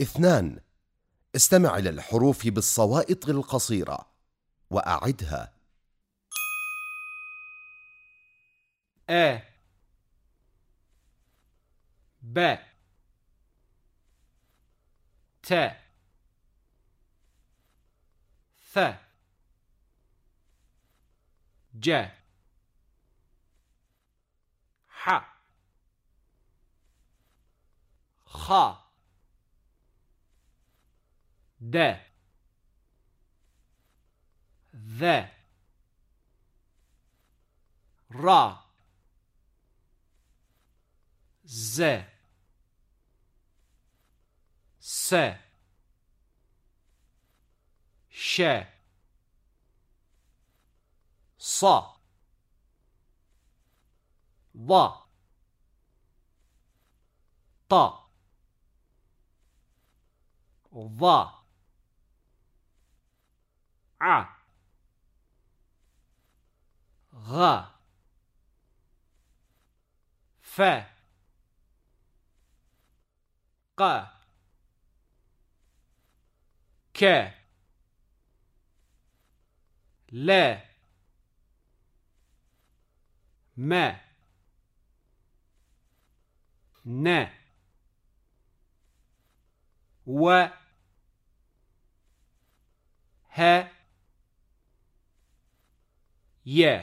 اثنان. استمع إلى الحروف بالصوائط القصيرة وأعدها. أ ب ت ث ج ح خ de ve ra z. Se şe sa va ta va ع غ. ف. ق. ك. ل. م. ن. و. ه. Yeah.